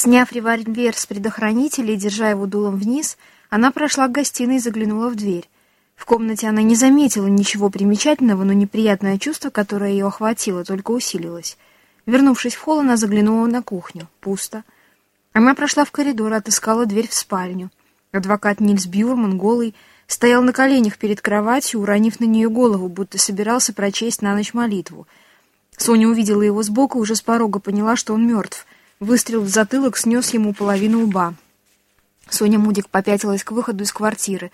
Сняв револьвер с предохранителя и держа его дулом вниз, она прошла к гостиной и заглянула в дверь. В комнате она не заметила ничего примечательного, но неприятное чувство, которое ее охватило, только усилилось. Вернувшись в холл, она заглянула на кухню. Пусто. Она прошла в коридор и отыскала дверь в спальню. Адвокат Нильс Бюрман, голый, стоял на коленях перед кроватью, уронив на нее голову, будто собирался прочесть на ночь молитву. Соня увидела его сбоку и уже с порога поняла, что он мертв. Выстрел в затылок снес ему половину лба. Соня Мудик попятилась к выходу из квартиры.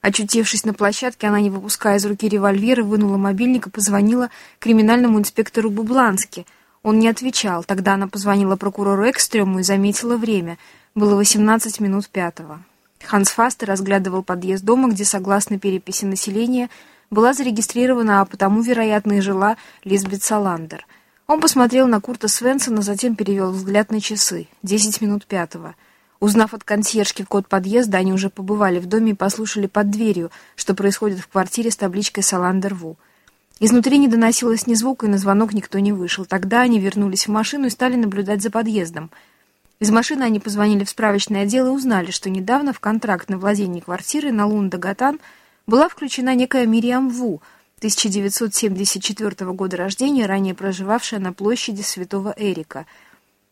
Очутившись на площадке, она, не выпуская из руки револьвера, вынула мобильник и позвонила криминальному инспектору Бублански. Он не отвечал. Тогда она позвонила прокурору Экстрему и заметила время. Было 18 минут пятого. Ханс Фастер разглядывал подъезд дома, где, согласно переписи населения, была зарегистрирована, а потому, вероятно, и жила Лизбет Саландер. Он посмотрел на Курта Свенсона, затем перевел взгляд на часы. Десять минут пятого. Узнав от консьержки код подъезда, они уже побывали в доме и послушали под дверью, что происходит в квартире с табличкой «Саландер Ву». Изнутри не доносилось ни звука, и на звонок никто не вышел. Тогда они вернулись в машину и стали наблюдать за подъездом — из машины они позвонили в справочное отдел и узнали, что недавно в контракт на владение квартиры на Лунда-Гатан была включена некая Мириам Ву, 1974 года рождения, ранее проживавшая на площади Святого Эрика.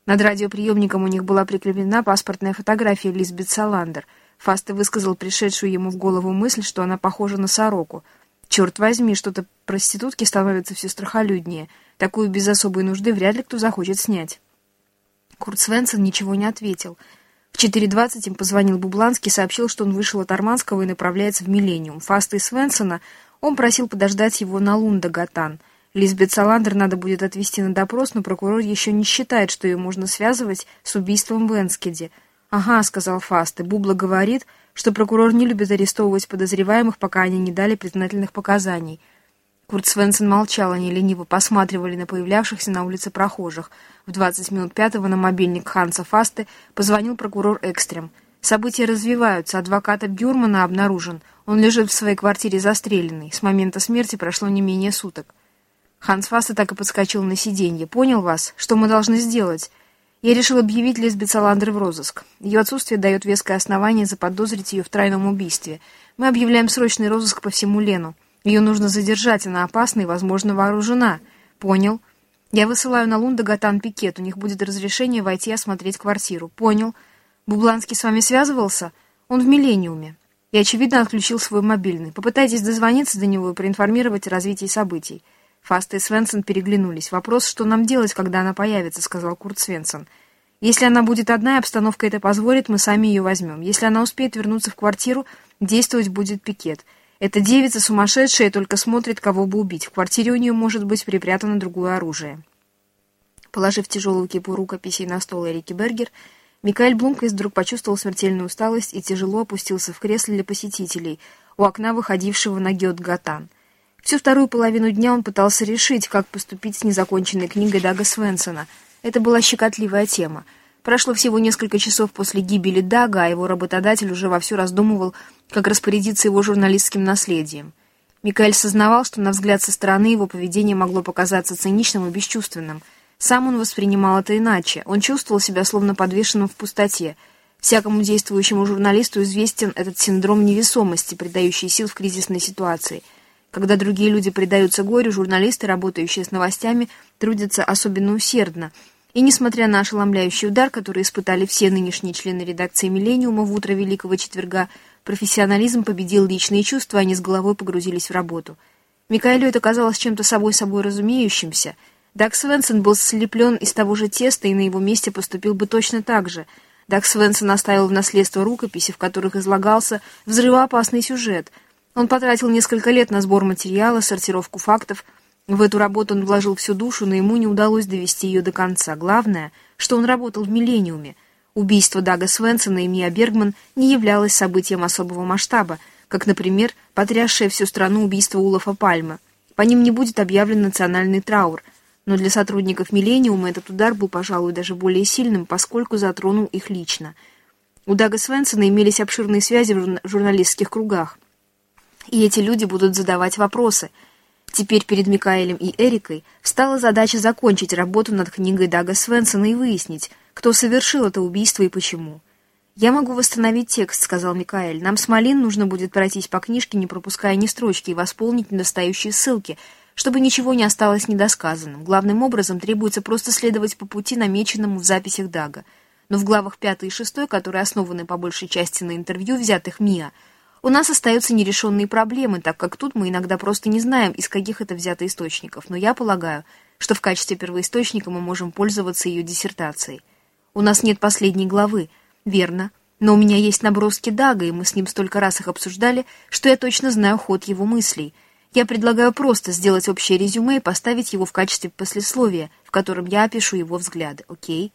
Над радиоприемником у них была прикреплена паспортная фотография Лизбет Саландер. Фасте высказал пришедшую ему в голову мысль, что она похожа на сороку. Черт возьми, что-то проститутки становятся все страхолюднее. Такую без особой нужды вряд ли кто захочет снять. Курт Свенсон ничего не ответил. В 4.20 им позвонил Бубланский сообщил, что он вышел от Арманского и направляется в Миллениум. Фаста и Свенсона он просил подождать его на Лунда-Гатан. Лизбет Саландер надо будет отвезти на допрос, но прокурор еще не считает, что ее можно связывать с убийством в Энскеде. «Ага», — сказал Фаст, и Бубла говорит, что прокурор не любит арестовывать подозреваемых, пока они не дали признательных показаний. Курт Свенсон молчал, они лениво посматривали на появлявшихся на улице прохожих. В 20 минут пятого на мобильник Ханса Фасты позвонил прокурор Экстрем. События развиваются, адвоката Бюрмана обнаружен. Он лежит в своей квартире застреленный. С момента смерти прошло не менее суток. Ханс Фасте так и подскочил на сиденье. «Понял вас? Что мы должны сделать?» Я решил объявить Лизбет Саландер в розыск. Ее отсутствие дает веское основание заподозрить ее в тройном убийстве. Мы объявляем срочный розыск по всему Лену. Ее нужно задержать, она опасна и, возможно, вооружена. Понял. Я высылаю на Лунда Гатан пикет, у них будет разрешение войти и осмотреть квартиру. Понял. Бубланский с вами связывался? Он в Миллениуме. И, очевидно, отключил свой мобильный. Попытайтесь дозвониться до него и проинформировать о развитии событий. Фаста и Свенсон переглянулись. «Вопрос, что нам делать, когда она появится», — сказал Курт Свенсон. «Если она будет одна, и обстановка это позволит, мы сами ее возьмем. Если она успеет вернуться в квартиру, действовать будет пикет». Эта девица сумасшедшая и только смотрит, кого бы убить. В квартире у нее может быть припрятано другое оружие. Положив тяжелую кипу рукописей на стол Эрики Бергер, Микаэль Блумквист вдруг почувствовал смертельную усталость и тяжело опустился в кресле для посетителей, у окна выходившего на Геот-Гатан. Всю вторую половину дня он пытался решить, как поступить с незаконченной книгой Дага Свенсона. Это была щекотливая тема — Прошло всего несколько часов после гибели Дага, а его работодатель уже вовсю раздумывал, как распорядиться его журналистским наследием. Микаэль сознавал, что на взгляд со стороны его поведение могло показаться циничным и бесчувственным. Сам он воспринимал это иначе. Он чувствовал себя словно подвешенным в пустоте. Всякому действующему журналисту известен этот синдром невесомости, придающий сил в кризисной ситуации. Когда другие люди предаются горю, журналисты, работающие с новостями, трудятся особенно усердно – и несмотря на ошеломляющий удар, который испытали все нынешние члены редакции «Миллениума» в утро Великого Четверга, профессионализм победил личные чувства, они с головой погрузились в работу. Микаэлю это казалось чем-то собой-собой разумеющимся. Даг Свенсон был слеплен из того же теста и на его месте поступил бы точно так же. Даг Свенсон оставил в наследство рукописи, в которых излагался взрывоопасный сюжет. Он потратил несколько лет на сбор материала, сортировку фактов – в эту работу он вложил всю душу, но ему не удалось довести ее до конца. Главное, что он работал в «Миллениуме». Убийство Дага Свенсона и Мия Бергман не являлось событием особого масштаба, как, например, потрясшее всю страну убийство Улафа Пальма. По ним не будет объявлен национальный траур, но для сотрудников «Миллениума» этот удар был, пожалуй, даже более сильным, поскольку затронул их лично. У Дага Свенсона имелись обширные связи в журналистских кругах, и эти люди будут задавать вопросы – Теперь перед Микаэлем и Эрикой встала задача закончить работу над книгой Дага Свенсона и выяснить, кто совершил это убийство и почему. «Я могу восстановить текст», — сказал Микаэль. «Нам с Малин нужно будет пройтись по книжке, не пропуская ни строчки, и восполнить недостающие ссылки, чтобы ничего не осталось недосказанным. Главным образом требуется просто следовать по пути, намеченному в записях Дага. Но в главах 5 и 6, которые основаны по большей части на интервью, взятых МИА, у нас остаются нерешенные проблемы, так как тут мы иногда просто не знаем, из каких это взято источников. Но я полагаю, что в качестве первоисточника мы можем пользоваться ее диссертацией. У нас нет последней главы, верно, но у меня есть наброски Дага, и мы с ним столько раз их обсуждали, что я точно знаю ход его мыслей. Я предлагаю просто сделать общее резюме и поставить его в качестве послесловия, в котором я опишу его взгляды, окей?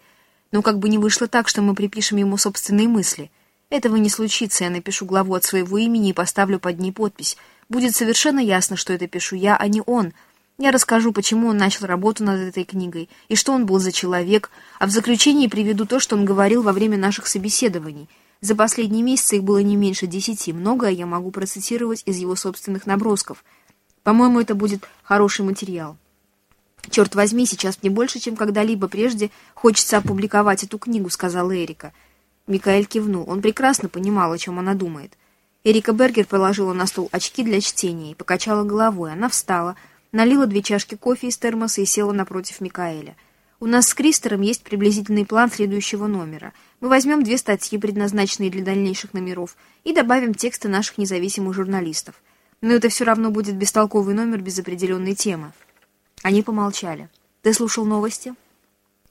Но как бы не вышло так, что мы припишем ему собственные мысли. Этого не случится, я напишу главу от своего имени и поставлю под ней подпись. Будет совершенно ясно, что это пишу я, а не он — я расскажу, почему он начал работу над этой книгой и что он был за человек, а в заключении приведу то, что он говорил во время наших собеседований. За последние месяцы их было не меньше десяти. Многое я могу процитировать из его собственных набросков. По-моему, это будет хороший материал. «Черт возьми, сейчас мне больше, чем когда-либо прежде хочется опубликовать эту книгу», — сказала Эрика. Микаэль кивнул. Он прекрасно понимал, о чем она думает. Эрика Бергер положила на стол очки для чтения и покачала головой. Она встала, — налила две чашки кофе из термоса и села напротив Микаэля. «У нас с Кристером есть приблизительный план следующего номера. Мы возьмем две статьи, предназначенные для дальнейших номеров, и добавим тексты наших независимых журналистов. Но это все равно будет бестолковый номер без определенной темы». Они помолчали. «Ты слушал новости?»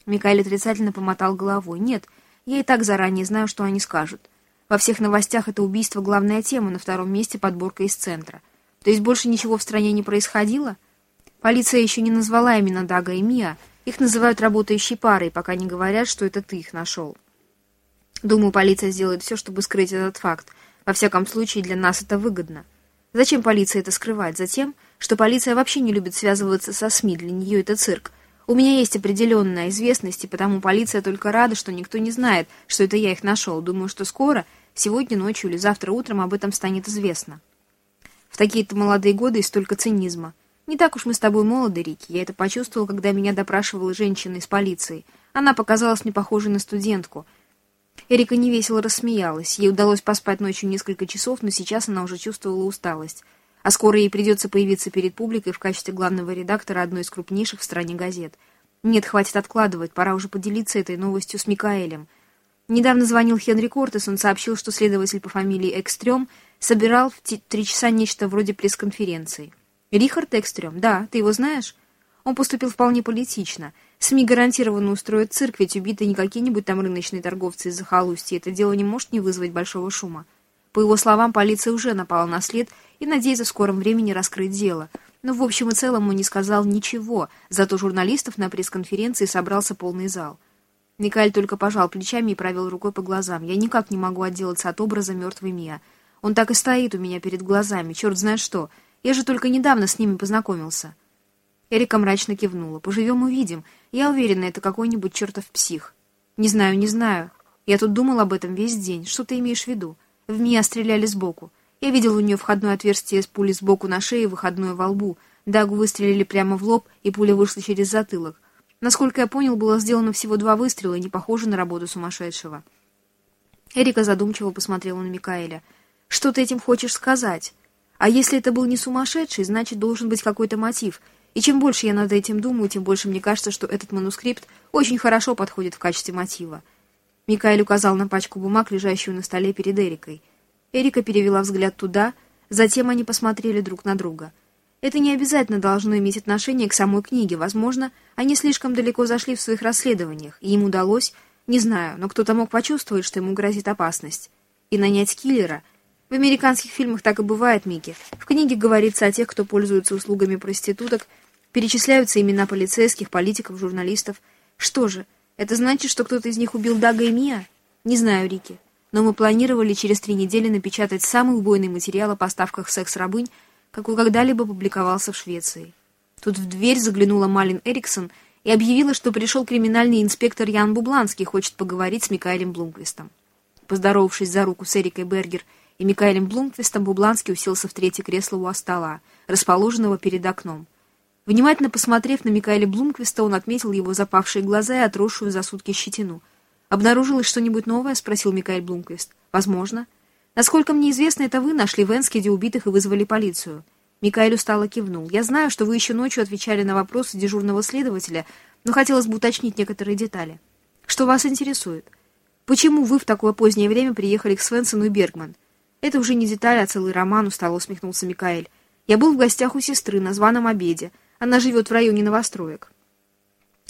Микаэль отрицательно помотал головой. «Нет, я и так заранее знаю, что они скажут. Во всех новостях это убийство главная тема, на втором месте подборка из центра. То есть больше ничего в стране не происходило?» Полиция еще не назвала именно Дага и Мия. Их называют работающей парой, пока не говорят, что это ты их нашел. Думаю, полиция сделает все, чтобы скрыть этот факт. Во всяком случае, для нас это выгодно. Зачем полиция это скрывать? Затем, что полиция вообще не любит связываться со СМИ, для нее это цирк. У меня есть определенная известность, и потому полиция только рада, что никто не знает, что это я их нашел. Думаю, что скоро, сегодня ночью или завтра утром об этом станет известно. В такие-то молодые годы и столько цинизма. Не так уж мы с тобой молоды, Рики. Я это почувствовал, когда меня допрашивала женщина из полиции. Она показалась мне похожей на студентку. Эрика невесело рассмеялась. Ей удалось поспать ночью несколько часов, но сейчас она уже чувствовала усталость. А скоро ей придется появиться перед публикой в качестве главного редактора одной из крупнейших в стране газет. Нет, хватит откладывать, пора уже поделиться этой новостью с Микаэлем. Недавно звонил Хенри Кортес, он сообщил, что следователь по фамилии Экстрем собирал в три часа нечто вроде пресс-конференции. Рихард Экстрем, да, ты его знаешь? Он поступил вполне политично. СМИ гарантированно устроят цирк, ведь убиты не какие-нибудь там рыночные торговцы из захолустья. Это дело не может не вызвать большого шума. По его словам, полиция уже напала на след и надеется в скором времени раскрыть дело. Но в общем и целом он не сказал ничего, зато журналистов на пресс-конференции собрался полный зал. Микаэль только пожал плечами и провел рукой по глазам. Я никак не могу отделаться от образа мертвой Мия. Он так и стоит у меня перед глазами, черт знает что — я же только недавно с ними познакомился». Эрика мрачно кивнула. «Поживем — увидим. Я уверена, это какой-нибудь чертов псих». «Не знаю, не знаю. Я тут думал об этом весь день. Что ты имеешь в виду? В меня стреляли сбоку. Я видел у нее входное отверстие с пулей сбоку на шее и выходное во лбу. Дагу выстрелили прямо в лоб, и пуля вышла через затылок. Насколько я понял, было сделано всего два выстрела, не похоже на работу сумасшедшего». Эрика задумчиво посмотрела на Микаэля. «Что ты этим хочешь сказать?» А если это был не сумасшедший, значит, должен быть какой-то мотив. И чем больше я над этим думаю, тем больше мне кажется, что этот манускрипт очень хорошо подходит в качестве мотива. Микаэль указал на пачку бумаг, лежащую на столе перед Эрикой. Эрика перевела взгляд туда, затем они посмотрели друг на друга. Это не обязательно должно иметь отношение к самой книге. Возможно, они слишком далеко зашли в своих расследованиях, и им удалось, не знаю, но кто-то мог почувствовать, что ему грозит опасность. И нанять киллера — в американских фильмах так и бывает, Микки. В книге говорится о тех, кто пользуется услугами проституток, перечисляются имена полицейских, политиков, журналистов. Что же, это значит, что кто-то из них убил Дага и Мия? Не знаю, Рики. Но мы планировали через три недели напечатать самый убойный материал о поставках секс-рабынь, какой когда-либо публиковался в Швеции. Тут в дверь заглянула Малин Эриксон и объявила, что пришел криминальный инспектор Ян Бубланский, хочет поговорить с Микаэлем Блумквистом. Поздоровавшись за руку с Эрикой Бергер и Микаэлем Блумквистом Бубланский уселся в третье кресло у стола, расположенного перед окном. Внимательно посмотрев на Микаэля Блумквиста, он отметил его запавшие глаза и отросшую за сутки щетину. «Обнаружилось что-нибудь новое?» — спросил Микаэль Блумквист. «Возможно. Насколько мне известно, это вы нашли в Энскеде убитых и вызвали полицию». Микаэль устало кивнул. «Я знаю, что вы еще ночью отвечали на вопросы дежурного следователя, но хотелось бы уточнить некоторые детали. Что вас интересует? Почему вы в такое позднее время приехали к Свенсону и Бергман?» «Это уже не деталь, а целый роман», — устало усмехнулся Микаэль. «Я был в гостях у сестры на званом обеде. Она живет в районе новостроек».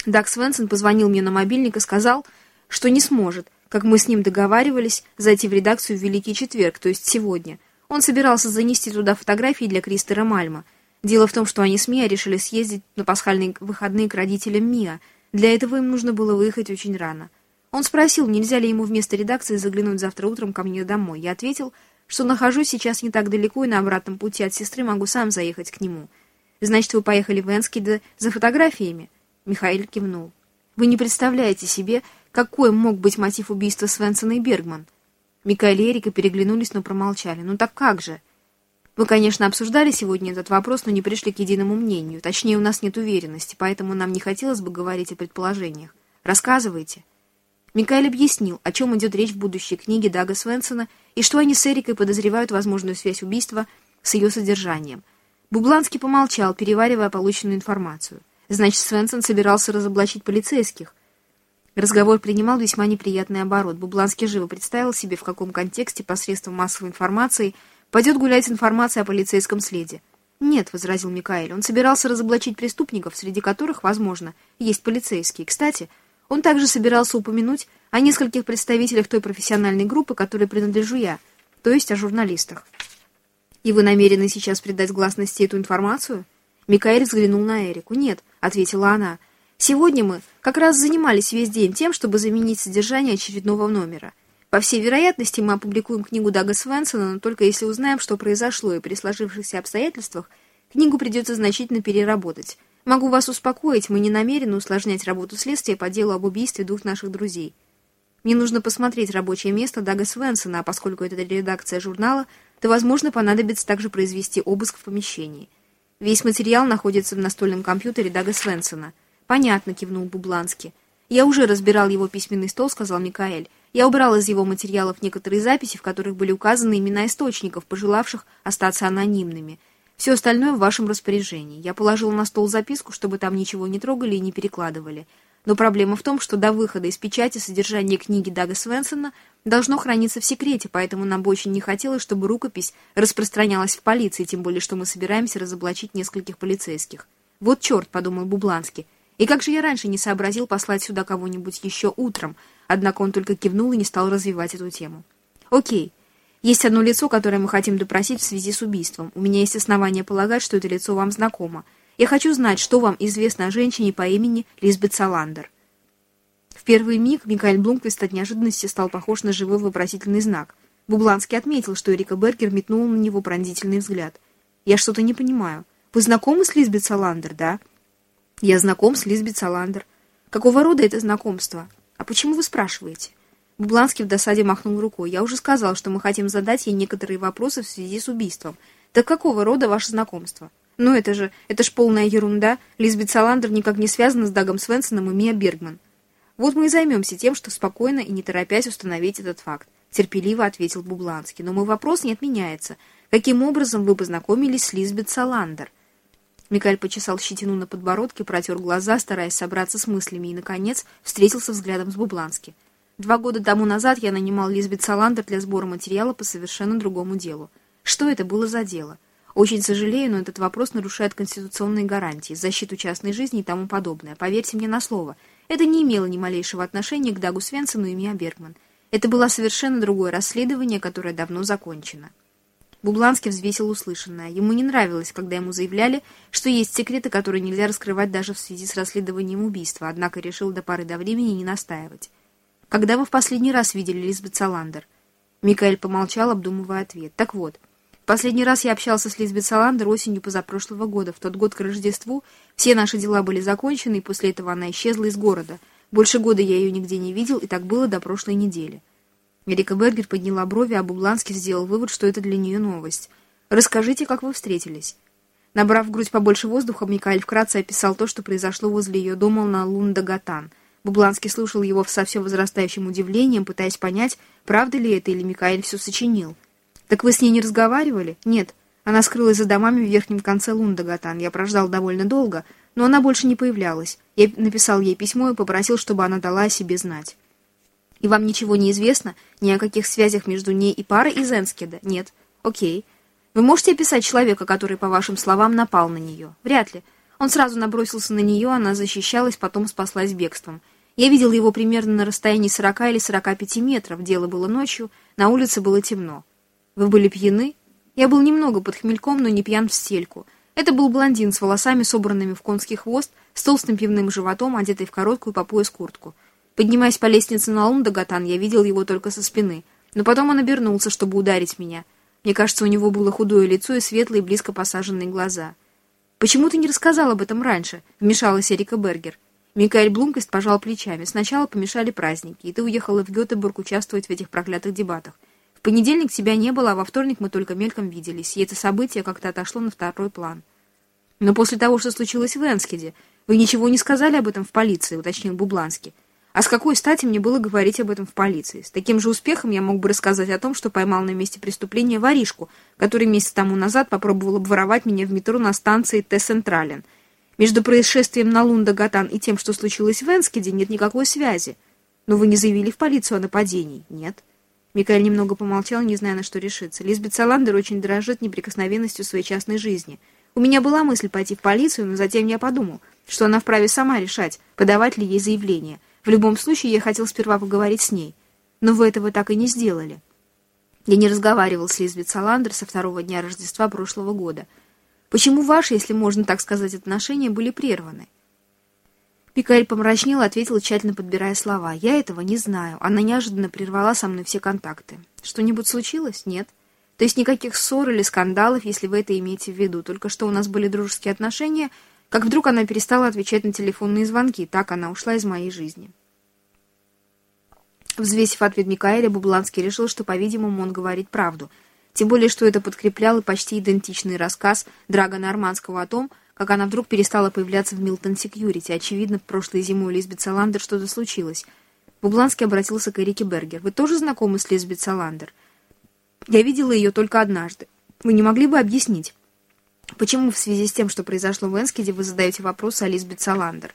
Даг Свенсон позвонил мне на мобильник и сказал, что не сможет, как мы с ним договаривались, зайти в редакцию в Великий Четверг, то есть сегодня. Он собирался занести туда фотографии для Кристера Мальма. Дело в том, что они с Миа решили съездить на пасхальные выходные к родителям Миа. Для этого им нужно было выехать очень рано. Он спросил, нельзя ли ему вместо редакции заглянуть завтра утром ко мне домой. Я ответил, что нахожусь сейчас не так далеко и на обратном пути от сестры могу сам заехать к нему. «Значит, вы поехали в Энскиде за фотографиями?» Михаил кивнул. «Вы не представляете себе, какой мог быть мотив убийства Свенсона и Бергман?» Микаэль и Эрика переглянулись, но промолчали. «Ну так как же?» «Мы, конечно, обсуждали сегодня этот вопрос, но не пришли к единому мнению. Точнее, у нас нет уверенности, поэтому нам не хотелось бы говорить о предположениях. Рассказывайте». Микаэль объяснил, о чем идет речь в будущей книге Дага Свенсона и что они с Эрикой подозревают возможную связь убийства с ее содержанием. Бубланский помолчал, переваривая полученную информацию. Значит, Свенсон собирался разоблачить полицейских. Разговор принимал весьма неприятный оборот. Бубланский живо представил себе, в каком контексте посредством массовой информации пойдет гулять информация о полицейском следе. «Нет», — возразил Микаэль, — «он собирался разоблачить преступников, среди которых, возможно, есть полицейские. Кстати, он также собирался упомянуть о нескольких представителях той профессиональной группы, которой принадлежу я, то есть о журналистах. «И вы намерены сейчас придать гласности эту информацию?» Микаэль взглянул на Эрику. «Нет», — ответила она. «Сегодня мы как раз занимались весь день тем, чтобы заменить содержание очередного номера. По всей вероятности, мы опубликуем книгу Дага Свенсона, но только если узнаем, что произошло, и при сложившихся обстоятельствах книгу придется значительно переработать. Могу вас успокоить, мы не намерены усложнять работу следствия по делу об убийстве двух наших друзей. Мне нужно посмотреть рабочее место Дага Свенсона, а поскольку это редакция журнала, то, возможно, понадобится также произвести обыск в помещении. Весь материал находится в настольном компьютере Дага Свенсона. Понятно, кивнул Бубланский. Я уже разбирал его письменный стол, сказал Микаэль. Я убрал из его материалов некоторые записи, в которых были указаны имена источников, пожелавших остаться анонимными – все остальное в вашем распоряжении. Я положил на стол записку, чтобы там ничего не трогали и не перекладывали. Но проблема в том, что до выхода из печати содержание книги Дага Свенсона должно храниться в секрете, поэтому нам бы очень не хотелось, чтобы рукопись распространялась в полиции, тем более, что мы собираемся разоблачить нескольких полицейских. «Вот черт», — подумал Бубланский. «И как же я раньше не сообразил послать сюда кого-нибудь еще утром?» Однако он только кивнул и не стал развивать эту тему. «Окей, есть одно лицо, которое мы хотим допросить в связи с убийством. У меня есть основания полагать, что это лицо вам знакомо. Я хочу знать, что вам известно о женщине по имени Лизбет Саландер». В первый миг Микаэль Блумквист от неожиданности стал похож на живой вопросительный знак. Бубланский отметил, что Эрика Бергер метнула на него пронзительный взгляд. «Я что-то не понимаю. Вы знакомы с Лизбет Саландер, да?» «Я знаком с Лизбет Саландер. Какого рода это знакомство? А почему вы спрашиваете?» Бубланский в досаде махнул рукой. «Я уже сказал, что мы хотим задать ей некоторые вопросы в связи с убийством. Так какого рода ваше знакомство?» «Ну это же, это ж полная ерунда. Лизбет Саландер никак не связана с Дагом Свенсоном и Мия Бергман». «Вот мы и займемся тем, что спокойно и не торопясь установить этот факт», терпеливо ответил Бубланский. «Но мой вопрос не отменяется. Каким образом вы познакомились с Лизбет Саландер?» Микаэль почесал щетину на подбородке, протер глаза, стараясь собраться с мыслями, и, наконец, встретился взглядом с Бубланским. Два года тому назад я нанимал Лизбет Саландер для сбора материала по совершенно другому делу. Что это было за дело? Очень сожалею, но этот вопрос нарушает конституционные гарантии, защиту частной жизни и тому подобное. Поверьте мне на слово, это не имело ни малейшего отношения к Дагу Свенсону и Мия Бергман. Это было совершенно другое расследование, которое давно закончено. Бубланский взвесил услышанное. Ему не нравилось, когда ему заявляли, что есть секреты, которые нельзя раскрывать даже в связи с расследованием убийства, однако решил до поры до времени не настаивать. Когда вы в последний раз видели Лизбет Саландер?» Микаэль помолчал, обдумывая ответ. «Так вот, последний раз я общался с Лизбет Саландер осенью позапрошлого года. В тот год к Рождеству все наши дела были закончены, и после этого она исчезла из города. Больше года я ее нигде не видел, и так было до прошлой недели». Эрика Бергер подняла брови, а Бубланский сделал вывод, что это для нее новость. «Расскажите, как вы встретились?» Набрав в грудь побольше воздуха, Микаэль вкратце описал то, что произошло возле ее дома на Лундагатан — Бубланский слушал его со все возрастающим удивлением, пытаясь понять, правда ли это или Микаэль все сочинил. «Так вы с ней не разговаривали?» «Нет. Она скрылась за домами в верхнем конце Лундагатан. Я прождал довольно долго, но она больше не появлялась. Я написал ей письмо и попросил, чтобы она дала о себе знать». «И вам ничего не известно? Ни о каких связях между ней и парой из Энскеда?» «Нет». «Окей. Вы можете описать человека, который, по вашим словам, напал на нее?» «Вряд ли. Он сразу набросился на нее, она защищалась, потом спаслась бегством». Я видел его примерно на расстоянии 40 или 45 метров. Дело было ночью, на улице было темно. Вы были пьяны? Я был немного под хмельком, но не пьян в стельку. Это был блондин с волосами, собранными в конский хвост, с толстым пивным животом, одетый в короткую по пояс куртку. Поднимаясь по лестнице на Лундагатан, я видел его только со спины. Но потом он обернулся, чтобы ударить меня. Мне кажется, у него было худое лицо и светлые, близко посаженные глаза. «Почему ты не рассказал об этом раньше?» — вмешалась Эрика Бергер. Микаэль Блумквист пожал плечами. Сначала помешали праздники, и ты уехала в Гетеборг участвовать в этих проклятых дебатах. Понедельник тебя не было, а во вторник мы только мельком виделись, и это событие как-то отошло на второй план. Но после того, что случилось в Энскеде, вы ничего не сказали об этом в полиции, уточнил Бубланский. А с какой стати мне было говорить об этом в полиции? С таким же успехом я мог бы рассказать о том, что поймал на месте преступления воришку, который месяц тому назад попробовал обворовать меня в метро на станции Т-Централен — между происшествием на Лунда-Гатан и тем, что случилось в Энскеде, нет никакой связи. Но вы не заявили в полицию о нападении? Нет. Микаэль немного помолчал, не зная, на что решиться. Лизбет Саландер очень дорожит неприкосновенностью своей частной жизни. У меня была мысль пойти в полицию, но затем я подумал, что она вправе сама решать, подавать ли ей заявление. В любом случае, я хотел сперва поговорить с ней. Но вы этого так и не сделали. Я не разговаривал с Лизбет Саландер со второго дня Рождества прошлого года — Почему ваши, если можно так сказать, отношения были прерваны? Пикарь помрачнел ответил, тщательно подбирая слова. «Я этого не знаю. Она неожиданно прервала со мной все контакты. Что-нибудь случилось? Нет. То есть никаких ссор или скандалов, если вы это имеете в виду. Только что у нас были дружеские отношения, как вдруг она перестала отвечать на телефонные звонки. Так она ушла из моей жизни». Взвесив ответ Микаэля, Бубланский решил, что, по-видимому, он говорит правду — тем более, что это подкреплял и почти идентичный рассказ Драгона Арманского о том, как она вдруг перестала появляться в Милтон Секьюрити. Очевидно, прошлой зимой у Лизбет Саландер что-то случилось. Бубланский обратился к Эрике Бергер. «Вы тоже знакомы с Лизбет Саландер?» «Я видела ее только однажды. Вы не могли бы объяснить, почему в связи с тем, что произошло в Энскеде, вы задаете вопрос о Лизбет Саландер?»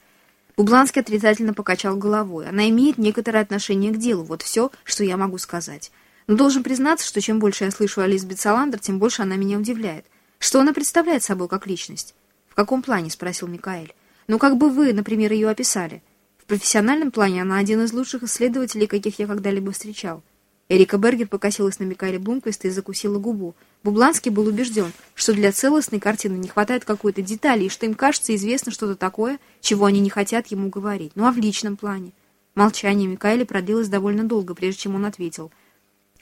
Бубланский отрицательно покачал головой. «Она имеет некоторое отношение к делу. Вот все, что я могу сказать». Но должен признаться, что чем больше я слышу о Лизбет Саландер, тем больше она меня удивляет. Что она представляет собой как личность? В каком плане? спросил Микаэль. Ну, как бы вы, например, ее описали. В профессиональном плане она один из лучших исследователей, каких я когда-либо встречал. Эрика Бергер покосилась на Микаэля Блумквиста и закусила губу. Бубланский был убежден, что для целостной картины не хватает какой-то детали, и что им кажется известно что-то такое, чего они не хотят ему говорить. Ну а в личном плане? Молчание Микаэля продлилось довольно долго, прежде чем он ответил.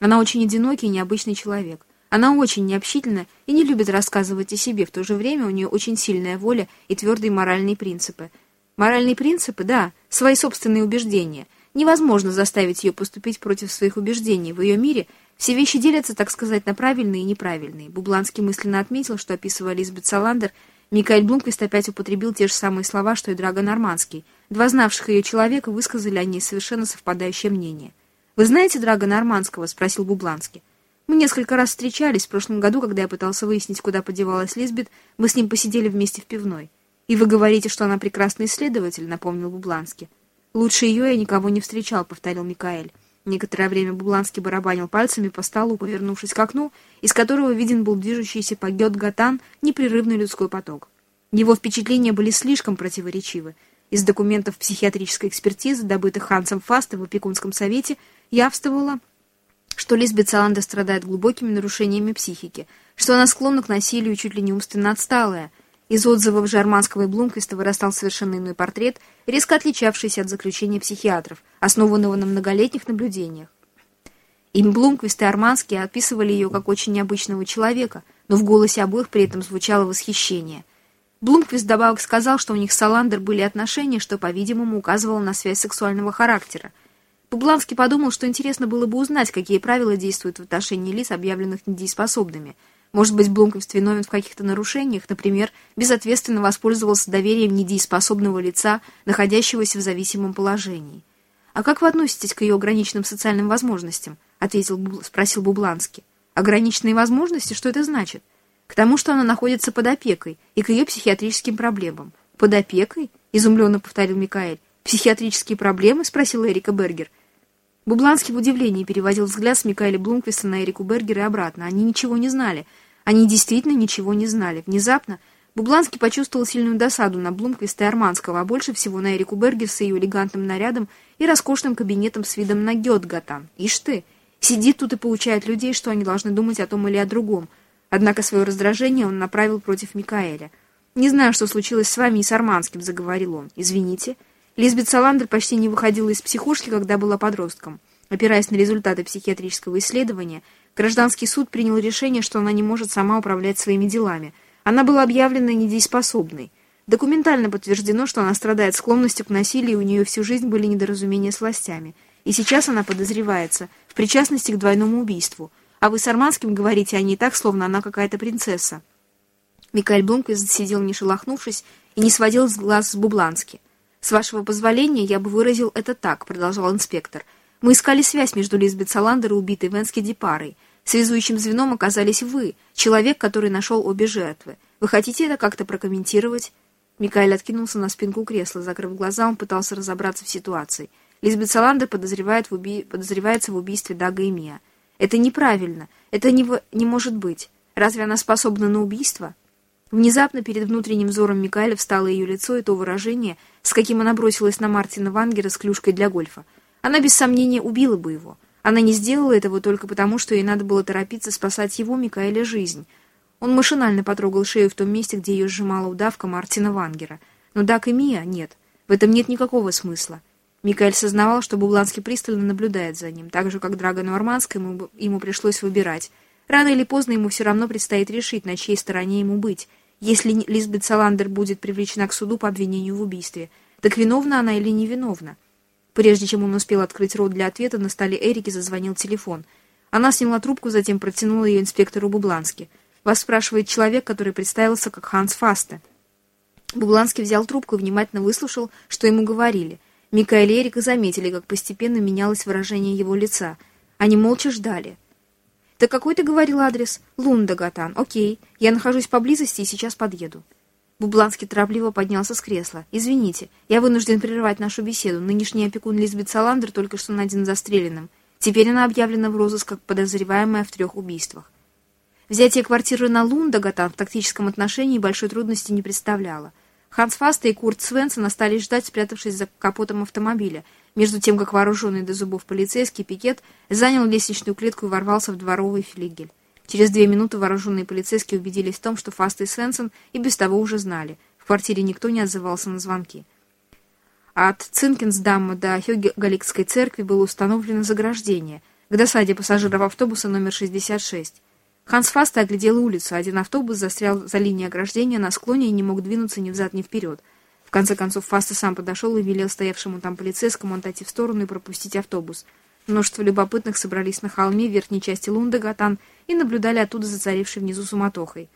Она очень одинокий и необычный человек. Она очень необщительна и не любит рассказывать о себе, в то же время у нее очень сильная воля и твердые моральные принципы. Моральные принципы, да, свои собственные убеждения. Невозможно заставить ее поступить против своих убеждений. В ее мире все вещи делятся, так сказать, на правильные и неправильные. Бубланский мысленно отметил, что, описывая Лизбет Саландер, Микаэль Блумквист опять употребил те же самые слова, что и Драго Нормандский. Два знавших ее человека высказали о ней совершенно совпадающее мнение. «Вы знаете Драгона Арманского?» — спросил Бубланский. «Мы несколько раз встречались в прошлом году, когда я пытался выяснить, куда подевалась Лизбет. Мы с ним посидели вместе в пивной. И вы говорите, что она прекрасный исследователь», — напомнил Бубланский. «Лучше ее я никого не встречал», — повторил Микаэль. Некоторое время Бубланский барабанил пальцами по столу, повернувшись к окну, из которого виден был движущийся по Гетгатан непрерывный людской поток. Его впечатления были слишком противоречивы. Из документов психиатрической экспертизы, добытых Хансом Фаста в опекунском совете, явствовала, что Лизбет Саланда страдает глубокими нарушениями психики, что она склонна к насилию чуть ли не умственно отсталая. Из отзывов Жарманского и Блумквиста вырастал совершенно иной портрет, резко отличавшийся от заключения психиатров, основанного на многолетних наблюдениях. Им Блумквист и Арманский описывали ее как очень необычного человека, но в голосе обоих при этом звучало восхищение. Блумквист добавок сказал, что у них с Саландер были отношения, что, по-видимому, указывало на связь сексуального характера. Публанский подумал, что интересно было бы узнать, какие правила действуют в отношении лиц, объявленных недееспособными. Может быть, Блумквист виновен в каких-то нарушениях, например, безответственно воспользовался доверием недееспособного лица, находящегося в зависимом положении. «А как вы относитесь к ее ограниченным социальным возможностям?» — ответил, спросил Бубланский. «Ограниченные возможности? Что это значит?» «К тому, что она находится под опекой, и к ее психиатрическим проблемам». «Под опекой?» — изумленно повторил Микаэль. «Психиатрические проблемы?» — спросил Эрика Бергер. Бубланский в удивлении переводил взгляд с Микаэля Блумквиста на Эрику Бергера и обратно. Они ничего не знали. Они действительно ничего не знали. Внезапно Бубланский почувствовал сильную досаду на Блумквиста и Арманского, а больше всего на Эрику Бергер с ее элегантным нарядом и роскошным кабинетом с видом на Гетгатан. Ишь ты! Сидит тут и получает людей, что они должны думать о том или о другом. Однако свое раздражение он направил против Микаэля. «Не знаю, что случилось с вами и с Арманским», — заговорил он. «Извините». Лизбет Саландер почти не выходила из психушки, когда была подростком. Опираясь на результаты психиатрического исследования, гражданский суд принял решение, что она не может сама управлять своими делами. Она была объявлена недееспособной. Документально подтверждено, что она страдает склонностью к насилию, и у нее всю жизнь были недоразумения с властями. И сейчас она подозревается в причастности к двойному убийству. А вы с Арманским говорите о ней так, словно она какая-то принцесса. Микаэль Блумквист сидел не шелохнувшись и не сводил глаз с Бублански. «С вашего позволения я бы выразил это так», — продолжал инспектор. «Мы искали связь между Лизбет Саландер и убитой Венски Депарой. Связующим звеном оказались вы, человек, который нашел обе жертвы. Вы хотите это как-то прокомментировать?» Микаэль откинулся на спинку кресла. Закрыв глаза, он пытался разобраться в ситуации. Лизбет Саландер подозревает в уби... подозревается в убийстве Дага и Мия. «Это неправильно. Это не, в... не может быть. Разве она способна на убийство?» Внезапно перед внутренним взором Микаэля встало ее лицо и то выражение, с каким она бросилась на Мартина Вангера с клюшкой для гольфа. Она без сомнения убила бы его. Она не сделала этого только потому, что ей надо было торопиться спасать его, Микаэля, жизнь. Он машинально потрогал шею в том месте, где ее сжимала удавка Мартина Вангера. Но Дак и Мия нет. В этом нет никакого смысла. Микаэль сознавал, что Бубланский пристально наблюдает за ним, так же, как Драгону Арманскому ему, ему пришлось выбирать. Рано или поздно ему все равно предстоит решить, на чьей стороне ему быть если Лизбет Саландер будет привлечена к суду по обвинению в убийстве. Так виновна она или невиновна? Прежде чем он успел открыть рот для ответа, на столе Эрики зазвонил телефон. Она сняла трубку, затем протянула ее инспектору Бублански. «Вас спрашивает человек, который представился как Ханс Фасте». Бубланский взял трубку и внимательно выслушал, что ему говорили. Микаэль и Эрика заметили, как постепенно менялось выражение его лица. Они молча ждали. «Так какой ты говорил адрес?» «Лундагатан. Окей. Я нахожусь поблизости и сейчас подъеду». Бубланский торопливо поднялся с кресла. «Извините, я вынужден прервать нашу беседу. Нынешний опекун Лизбет Саландер только что найден застреленным. Теперь она объявлена в розыск как подозреваемая в трех убийствах. Взятие квартиры на Лундагатан в тактическом отношении большой трудности не представляло. Ханс Фаста и Курт Свенсон остались ждать, спрятавшись за капотом автомобиля, между тем, как вооруженный до зубов полицейский пикет занял лестничную клетку и ворвался в дворовый флигель. Через две минуты вооруженные полицейские убедились в том, что Фаст и Свенсон и без того уже знали. В квартире никто не отзывался на звонки. От Цинкенсдамма до Хёгаликской церкви было установлено заграждение к досаде пассажиров автобуса номер 66. Ханс Фаста оглядел улицу. Один автобус застрял за линией ограждения на склоне и не мог двинуться ни взад, ни вперед. В конце концов, Фаста сам подошел и велел стоявшему там полицейскому отойти в сторону и пропустить автобус. Множество любопытных собрались на холме в верхней части Лундагатан и наблюдали оттуда за царившей внизу суматохой.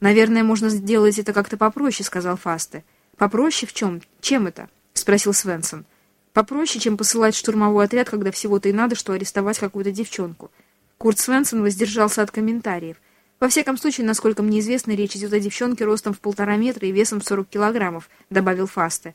«Наверное, можно сделать это как-то попроще», — сказал Фасте. «Попроще в чем? Чем это?» — спросил Свенсон. «Попроще, чем посылать штурмовой отряд, когда всего-то и надо, что арестовать какую-то девчонку». Курт Свенсон воздержался от комментариев. Во всяком случае, насколько мне известно, речь идет о девчонке ростом в полтора метра и весом 40 килограммов, добавил Фасте.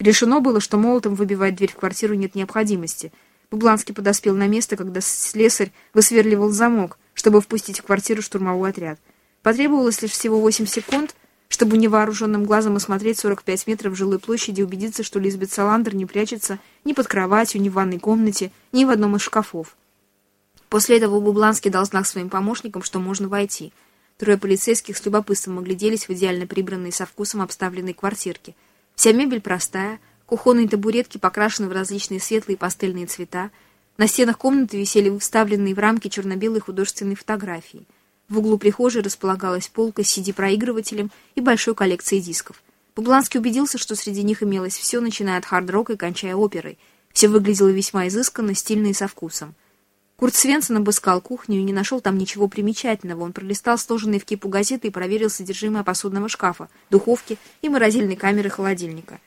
Решено было, что молотом выбивать дверь в квартиру нет необходимости. Бубланский подоспел на место, когда слесарь высверливал замок, чтобы впустить в квартиру штурмовой отряд. Потребовалось лишь всего 8 секунд, чтобы невооруженным глазом осмотреть 45 метров жилой площади и убедиться, что Лизбет Саландер не прячется ни под кроватью, ни в ванной комнате, ни в одном из шкафов. После этого Бубланский дал знак своим помощникам, что можно войти. Трое полицейских с любопытством огляделись в идеально прибранной со вкусом обставленной квартирке. Вся мебель простая, кухонные табуретки покрашены в различные светлые пастельные цвета, на стенах комнаты висели вставленные в рамки черно-белые художественные фотографии. В углу прихожей располагалась полка с CD-проигрывателем и большой коллекцией дисков. Бубланский убедился, что среди них имелось все, начиная от хард-рока и кончая оперой. Все выглядело весьма изысканно, стильно и со вкусом. Курт Свенсон обыскал кухню и не нашел там ничего примечательного. Он пролистал сложенные в кипу газеты и проверил содержимое посудного шкафа, духовки и морозильной камеры холодильника.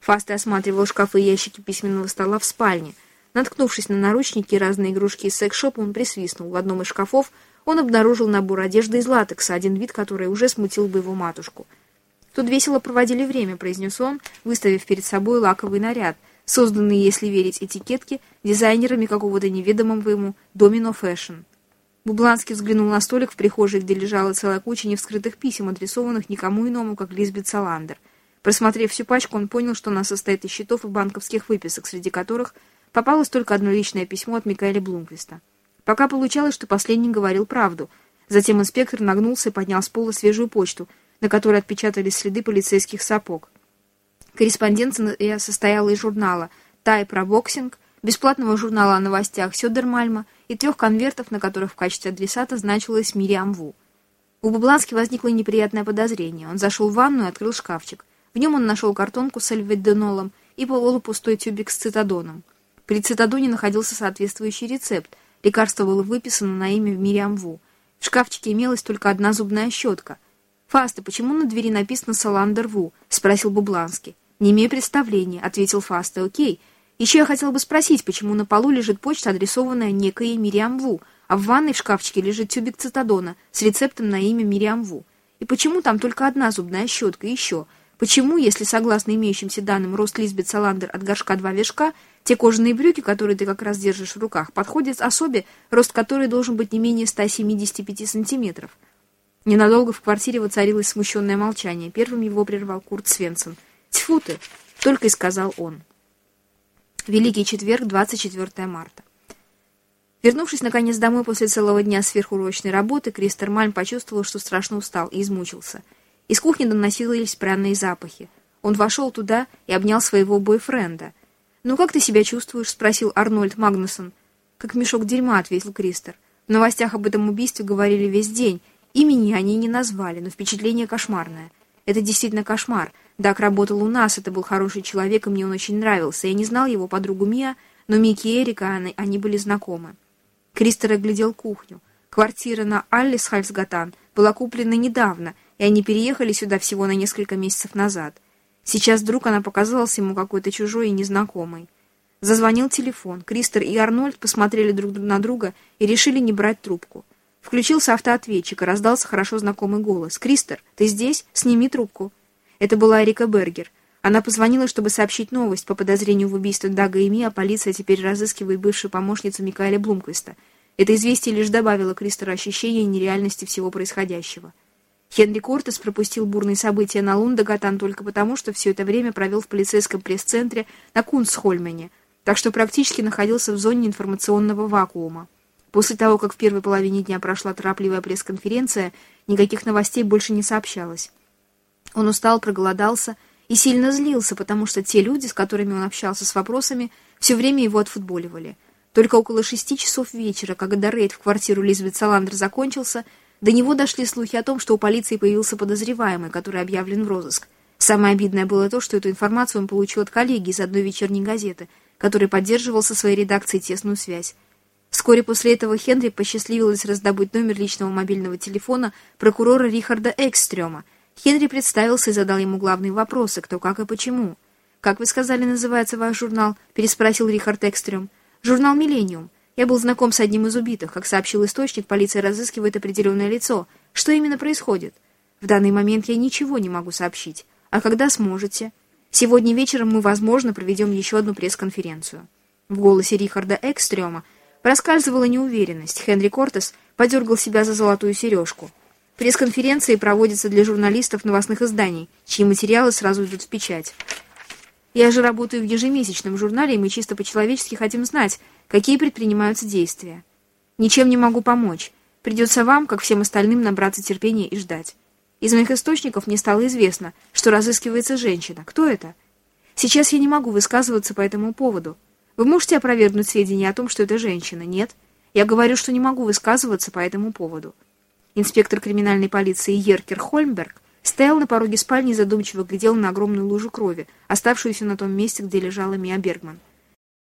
Фасты осматривал шкафы и ящики письменного стола в спальне. Наткнувшись на наручники и разные игрушки из секс-шопа, он присвистнул. В одном из шкафов он обнаружил набор одежды из латекса, один вид которой уже смутил бы его матушку. «Тут весело проводили время», — произнес он, выставив перед собой лаковый наряд — созданные, если верить этикетке, дизайнерами какого-то неведомого ему Domino Fashion. Бубланский взглянул на столик в прихожей, где лежала целая куча невскрытых писем, адресованных никому иному, как Лисбет Саландер. Просмотрев всю пачку, он понял, что она состоит из счетов и банковских выписок, среди которых попалось только одно личное письмо от Микаэля Блумквиста. Пока получалось, что последний говорил правду. Затем инспектор нагнулся и поднял с пола свежую почту, на которой отпечатались следы полицейских сапог. Корреспонденция состояла из журнала «Тай про боксинг», бесплатного журнала о новостях «Сёдермальма» и трех конвертов, на которых в качестве адресата значилась Мириам Ву. У Бублански возникло неприятное подозрение. Он зашел в ванну и открыл шкафчик. В нем он нашел картонку с альведенолом и полупустой тюбик с цитадоном. При цитадоне находился соответствующий рецепт. Лекарство было выписано на имя Мириам Ву. В шкафчике имелась только одна зубная щетка. «Фаста, почему на двери написано «Саландер Ву»?» — спросил Бубланский. «Не имею представления», — ответил Фаста. «Окей. Еще я хотел бы спросить, почему на полу лежит почта, адресованная некой Мириам Ву, а в ванной в шкафчике лежит тюбик цитадона с рецептом на имя Мириам Ву. И почему там только одна зубная щетка? И еще, почему, если согласно имеющимся данным рост Лизбет Саландер от горшка два вешка, те кожаные брюки, которые ты как раз держишь в руках, подходят особе, рост которой должен быть не менее 175 сантиметров?» Ненадолго в квартире воцарилось смущенное молчание. Первым его прервал Курт Свенсон — «Тьфу ты!» — только и сказал он. Великий четверг, 24 марта. Вернувшись, наконец, домой после целого дня сверхурочной работы, Кристер Мальм почувствовал, что страшно устал и измучился. Из кухни доносились пряные запахи. Он вошел туда и обнял своего бойфренда. «Ну как ты себя чувствуешь?» — спросил Арнольд Магнусон. «Как мешок дерьма», — ответил Кристер. В новостях об этом убийстве говорили весь день. Имени они не назвали, но впечатление кошмарное. Это действительно кошмар — Дак работал у нас, это был хороший человек, и мне он очень нравился. Я не знал его подругу Мия, но Микки и Эрика, они, они были знакомы. Кристер оглядел кухню. Квартира на Аллисхальсгатан была куплена недавно, и они переехали сюда всего на несколько месяцев назад. Сейчас вдруг она показалась ему какой-то чужой и незнакомой. Зазвонил телефон. Кристер и Арнольд посмотрели друг на друга и решили не брать трубку. Включился автоответчик, и раздался хорошо знакомый голос. «Кристер, ты здесь? Сними трубку». Это была Эрика Бергер. Она позвонила, чтобы сообщить новость. По подозрению в убийстве Дага и Мия полиция теперь разыскивает бывшую помощницу Микаэля Блумквиста. Это известие лишь добавило Кристеру ощущение нереальности всего происходящего. Хенри Кортес пропустил бурные события на Лундагатан только потому, что все это время провел в полицейском пресс-центре на Кунсхольмене, так что практически находился в зоне информационного вакуума. После того, как в первой половине дня прошла торопливая пресс-конференция, никаких новостей больше не сообщалось. Он устал, проголодался и сильно злился, потому что те люди, с которыми он общался с вопросами, все время его отфутболивали. Только около шести часов вечера, когда рейд в квартиру Лизбет Саландер закончился, до него дошли слухи о том, что у полиции появился подозреваемый, который объявлен в розыск. Самое обидное было то, что эту информацию он получил от коллеги из одной вечерней газеты, который поддерживал со своей редакцией тесную связь. Вскоре после этого Хенри посчастливилось раздобыть номер личного мобильного телефона прокурора Рихарда Экстрема, Хенри представился и задал ему главные вопросы, кто, как и почему. «Как вы сказали, называется ваш журнал?» — переспросил Рихард Экстрем. «Журнал «Миллениум». Я был знаком с одним из убитых. Как сообщил источник, полиция разыскивает определенное лицо. Что именно происходит? В данный момент я ничего не могу сообщить. А когда сможете? Сегодня вечером мы, возможно, проведем еще одну пресс-конференцию». В голосе Рихарда Экстрема проскальзывала неуверенность. Хенри Кортес подергал себя за золотую сережку. Пресс-конференции проводятся для журналистов новостных изданий, чьи материалы сразу идут в печать. Я же работаю в ежемесячном журнале, и мы чисто по-человечески хотим знать, какие предпринимаются действия. Ничем не могу помочь. Придется вам, как всем остальным, набраться терпения и ждать. Из моих источников мне стало известно, что разыскивается женщина. Кто это? Сейчас я не могу высказываться по этому поводу. Вы можете опровергнуть сведения о том, что это женщина? Нет? Я говорю, что не могу высказываться по этому поводу. Инспектор криминальной полиции Еркер Хольмберг стоял на пороге спальни и задумчиво глядел на огромную лужу крови, оставшуюся на том месте, где лежала Мия Бергман.